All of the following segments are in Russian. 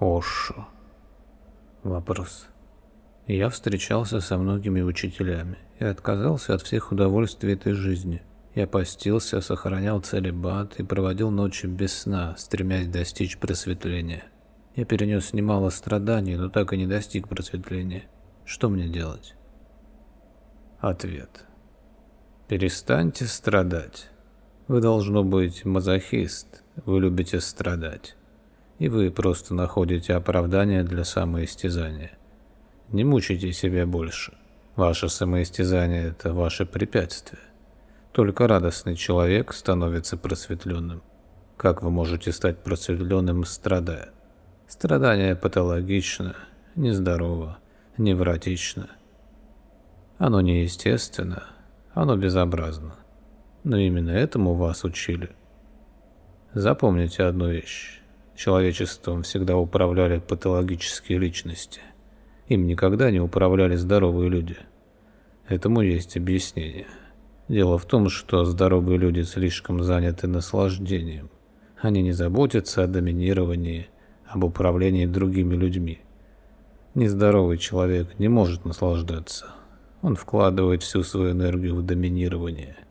Ошо. Вопрос. Я встречался со многими учителями и отказался от всех удовольствий этой жизни. Я постился, сохранял целебат и проводил ночи без сна, стремясь достичь просветления. Я перенес немало страданий, но так и не достиг просветления. Что мне делать? Ответ. Перестаньте страдать. Вы должно быть мазохист, вы любите страдать. И вы просто находите оправдание для самоистязания. Не мучайте себя больше. Ваше самоистязание – это ваше препятствие. Только радостный человек становится просветленным. Как вы можете стать просветленным, страдая? Страдание патологично, нездорово, невротично. Оно неестественно, оно безобразно. Но именно этому вас учили. Запомните одну вещь. Человечеством всегда управляли патологические личности. Им никогда не управляли здоровые люди. Этому есть объяснение. Дело в том, что здоровые люди слишком заняты наслаждением. Они не заботятся о доминировании, об управлении другими людьми. Нездоровый человек не может наслаждаться. Он вкладывает всю свою энергию в доминирование –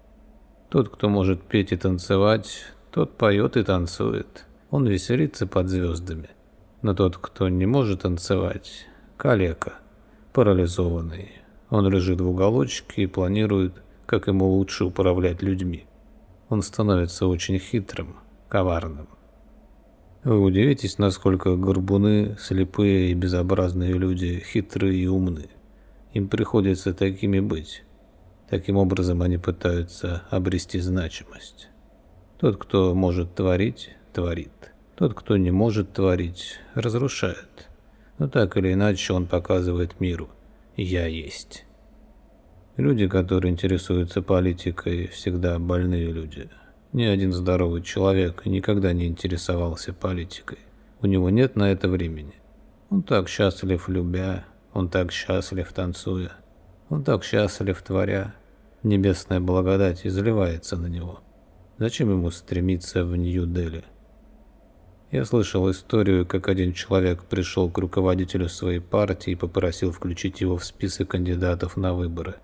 тот, кто может петь и танцевать, тот поет и танцует. Он веселится под звездами. Но тот, кто не может танцевать, калека, парализованный. Он лежит в уголочке и планирует, как ему лучше управлять людьми. Он становится очень хитрым, коварным. Вы удивитесь, насколько горбуны, слепые и безобразные люди хитрые и умны. Им приходится такими быть. Таким образом они пытаются обрести значимость. Тот, кто может творить, творит. Тот, кто не может творить, разрушает. Но так или иначе он показывает миру «я есть». Люди, которые интересуются политикой, всегда больные люди. Ни один здоровый человек никогда не интересовался политикой. У него нет на это времени. Он так счастлив любя, он так счастлив танцуя, он так счастлив творя, Небесная благодать изливается на него. Зачем ему стремиться в Нью-Дели? Я слышал историю, как один человек пришел к руководителю своей партии и попросил включить его в список кандидатов на выборы.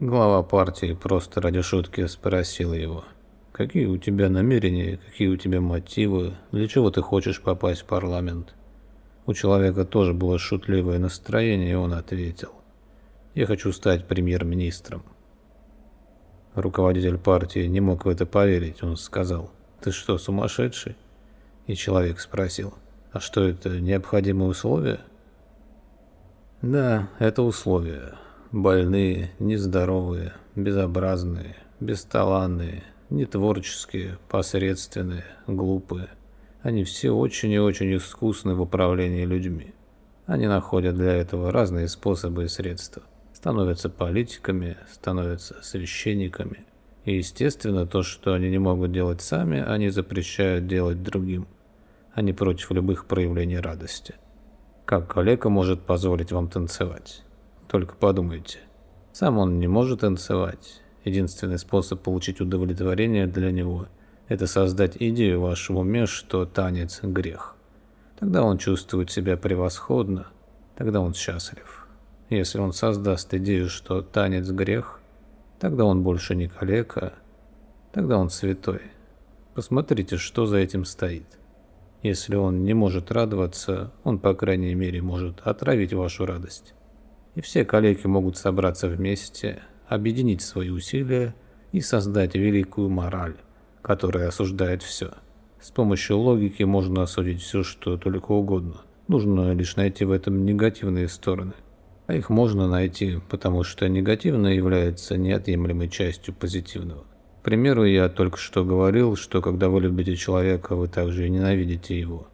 Глава партии просто ради шутки спросил его, какие у тебя намерения, какие у тебя мотивы, для чего ты хочешь попасть в парламент. У человека тоже было шутливое настроение, и он ответил, я хочу стать премьер-министром. Руководитель партии не мог в это поверить. Он сказал, «Ты что, сумасшедший?» И человек спросил, «А что это, необходимые условия?» «Да, это условия. Больные, нездоровые, безобразные, бесталанные, нетворческие, посредственные, глупые. Они все очень и очень искусны в управлении людьми. Они находят для этого разные способы и средства становятся политиками, становятся священниками. И естественно, то, что они не могут делать сами, они запрещают делать другим. Они против любых проявлений радости. Как коллега может позволить вам танцевать? Только подумайте. Сам он не может танцевать. Единственный способ получить удовлетворение для него – это создать идею в вашем уме, что танец – грех. Тогда он чувствует себя превосходно, тогда он счастлив. Если он создаст идею, что танец – грех, тогда он больше не калека, тогда он святой. Посмотрите, что за этим стоит. Если он не может радоваться, он, по крайней мере, может отравить вашу радость. И все калеки могут собраться вместе, объединить свои усилия и создать великую мораль, которая осуждает все. С помощью логики можно осудить все, что только угодно. Нужно лишь найти в этом негативные стороны. А их можно найти, потому что негативное является неотъемлемой частью позитивного. Примеру, я только что говорил, что когда вы любите человека, вы также и ненавидите его.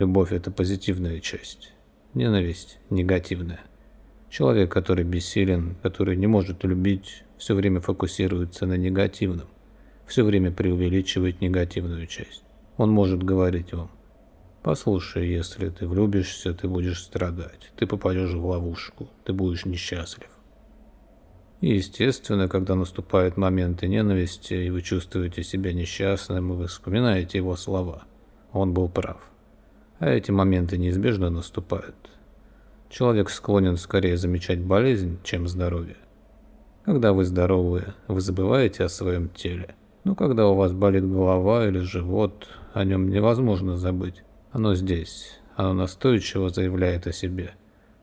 Любовь – это позитивная часть. Ненависть – негативная. Человек, который бессилен, который не может любить, все время фокусируется на негативном, все время преувеличивает негативную часть. Он может говорить вам Послушай, если ты влюбишься, ты будешь страдать, ты попадешь в ловушку, ты будешь несчастлив. И естественно, когда наступают моменты ненависти, и вы чувствуете себя несчастным, вы вспоминаете его слова. Он был прав. А эти моменты неизбежно наступают. Человек склонен скорее замечать болезнь, чем здоровье. Когда вы здоровы, вы забываете о своем теле. Но когда у вас болит голова или живот, о нем невозможно забыть. Оно здесь. Оно настойчиво заявляет о себе.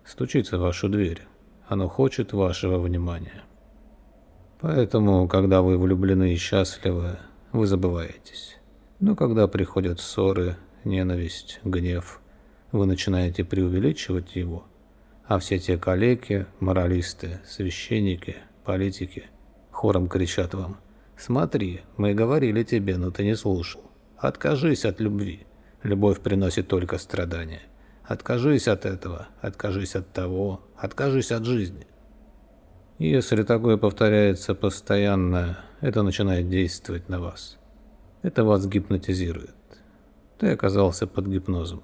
Стучится в вашу дверь. Оно хочет вашего внимания. Поэтому, когда вы влюблены и счастливы, вы забываетесь. Но когда приходят ссоры, ненависть, гнев, вы начинаете преувеличивать его – а все те калеки, моралисты, священники, политики хором кричат вам «Смотри, мы говорили тебе, но ты не слушал. Откажись от любви. Любовь приносит только страдания. Откажись от этого, откажись от того, откажись от жизни». Если такое повторяется постоянно, это начинает действовать на вас. Это вас гипнотизирует. Ты оказался под гипнозом.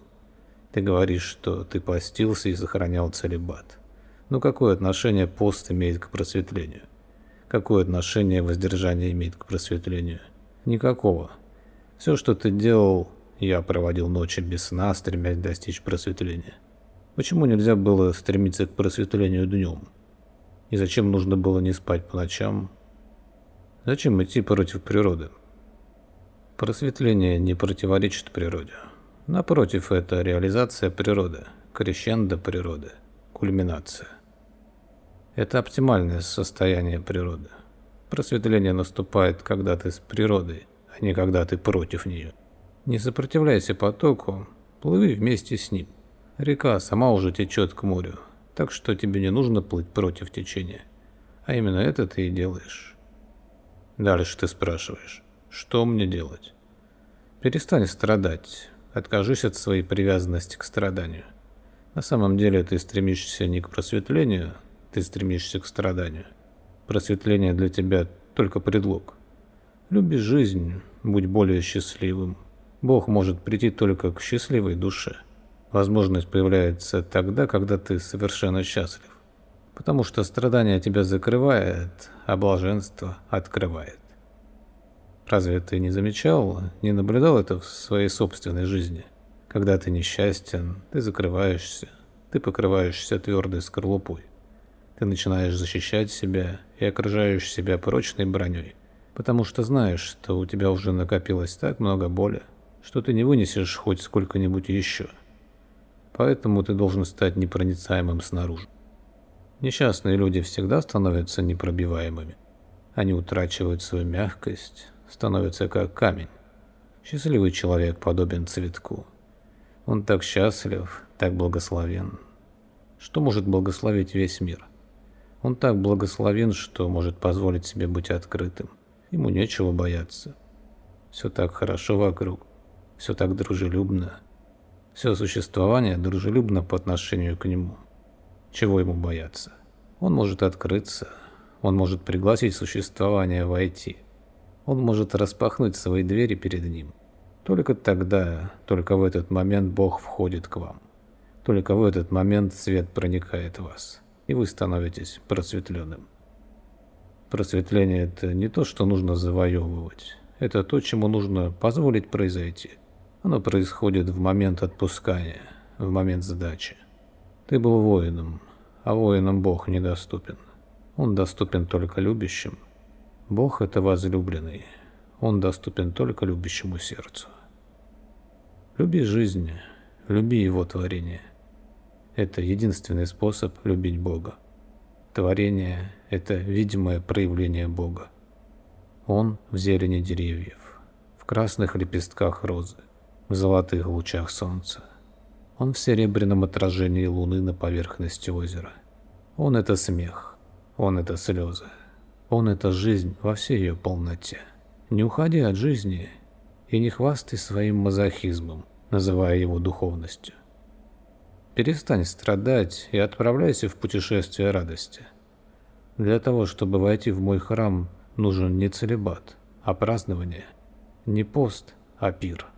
Ты говоришь, что ты постился и сохранял целебат. Но какое отношение пост имеет к просветлению? Какое отношение воздержание имеет к просветлению? Никакого. Все, что ты делал, я проводил ночи без сна, стремясь достичь просветления. Почему нельзя было стремиться к просветлению днем? И зачем нужно было не спать по ночам? Зачем идти против природы? Просветление не противоречит природе. Напротив, это реализация природы, крещендо природы, кульминация. Это оптимальное состояние природы. Просветление наступает, когда ты с природой, а не когда ты против нее. Не сопротивляйся потоку, плыви вместе с ним. Река сама уже течет к морю, так что тебе не нужно плыть против течения. А именно это ты и делаешь. Дальше ты спрашиваешь, что мне делать? Перестань страдать, Откажись от своей привязанности к страданию. На самом деле ты стремишься не к просветлению, ты стремишься к страданию. Просветление для тебя только предлог. Люби жизнь, будь более счастливым. Бог может прийти только к счастливой душе. Возможность появляется тогда, когда ты совершенно счастлив. Потому что страдание тебя закрывает, а блаженство открывает. Разве ты не замечал, не наблюдал это в своей собственной жизни? Когда ты несчастен, ты закрываешься, ты покрываешься твердой скорлупой. Ты начинаешь защищать себя и окружаешь себя прочной броней, потому что знаешь, что у тебя уже накопилось так много боли, что ты не вынесешь хоть сколько-нибудь еще. Поэтому ты должен стать непроницаемым снаружи. Несчастные люди всегда становятся непробиваемыми. Они утрачивают свою мягкость, становится как камень. Счастливый человек подобен цветку. Он так счастлив, так благословен. Что может благословить весь мир? Он так благословен, что может позволить себе быть открытым. Ему нечего бояться. Все так хорошо вокруг, все так дружелюбно. Все существование дружелюбно по отношению к нему. Чего ему бояться? Он может открыться, он может пригласить существование войти – он может распахнуть свои двери перед ним. Только тогда, только в этот момент Бог входит к вам. Только в этот момент свет проникает в вас, и вы становитесь просветленным. Просветление – это не то, что нужно завоевывать. Это то, чему нужно позволить произойти. Оно происходит в момент отпускания, в момент сдачи. Ты был воином, а воинам Бог недоступен. Он доступен только любящим – Бог – это возлюбленный. Он доступен только любящему сердцу. Люби жизнь, люби Его творение. Это единственный способ любить Бога. Творение – это видимое проявление Бога. Он в зелени деревьев, в красных лепестках розы, в золотых лучах солнца. Он в серебряном отражении луны на поверхности озера. Он – это смех, он – это слезы. Он — это жизнь во всей ее полноте. Не уходи от жизни и не хвастай своим мазохизмом, называя его духовностью. Перестань страдать и отправляйся в путешествие радости. Для того, чтобы войти в мой храм, нужен не целебат, а празднование, не пост, а пир.